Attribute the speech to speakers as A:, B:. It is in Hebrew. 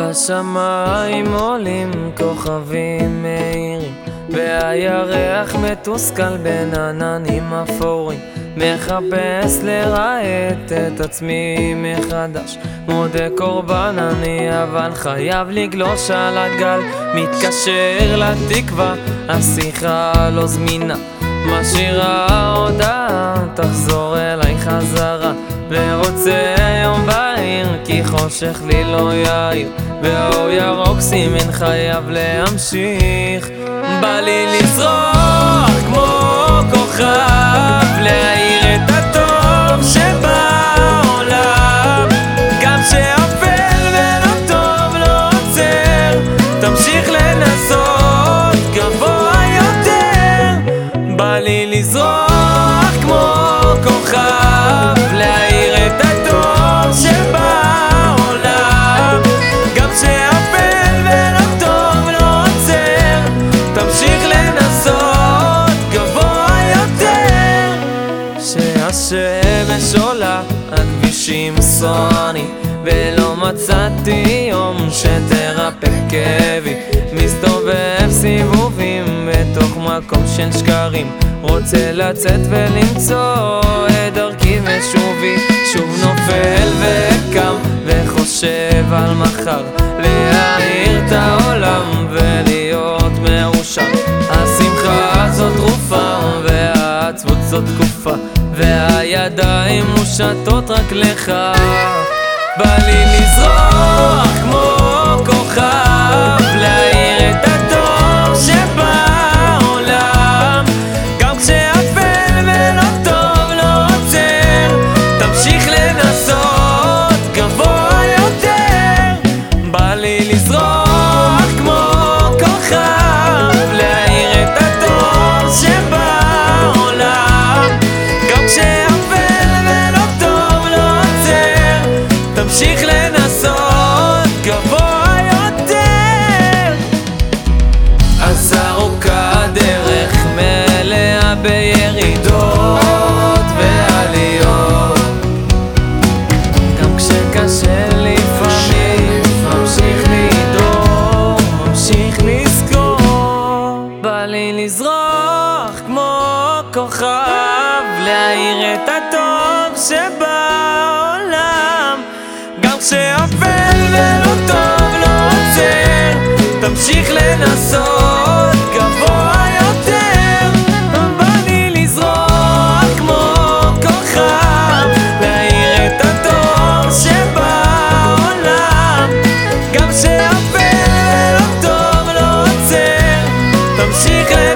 A: בשמיים עולים כוכבים מאירים והירח מתוסכל בין עננים אפורים. מחפש לרהט את עצמי מחדש מודה קורבן אני אבל חייב לגלוש על הגל. מתקשר לתקווה השיחה לא זמינה. משאירה הודעה תחזור אליי חזרה. ורוצה חושך לי לא יאיר והאור ירוק סימן חייב להמשיך. בא לי לזרוח שהשמש עולה הכבישים סוערים ולא מצאתי יום שתרפא כאבי. מסתובב סיבובים בתוך מקום של שקרים רוצה לצאת ולמצוא את דרכי ושובי. שוב נופל וקם וחושב על מחר להאיר את העולם ולהיות מאושר. השמחה זאת תרופה והעצבות זאת תקופה והידיים מושטות רק לך. בא לי לזרוח כמו כוכב להאיר את הטוב שבעולם. גם כשאפל ולא טוב לא עוצר תמשיך לנסות גבוה יותר. בא לי לזרוח כוכב להאיר את הטוב שבעולם. גם כשאפל ולא טוב לא עוצר תמשיך לנסות גבוה יותר. בא לי לזרוח כמו כוכב להאיר את הטוב שבעולם. גם שאפל ולא טוב לא עוצר תמשיך לנסות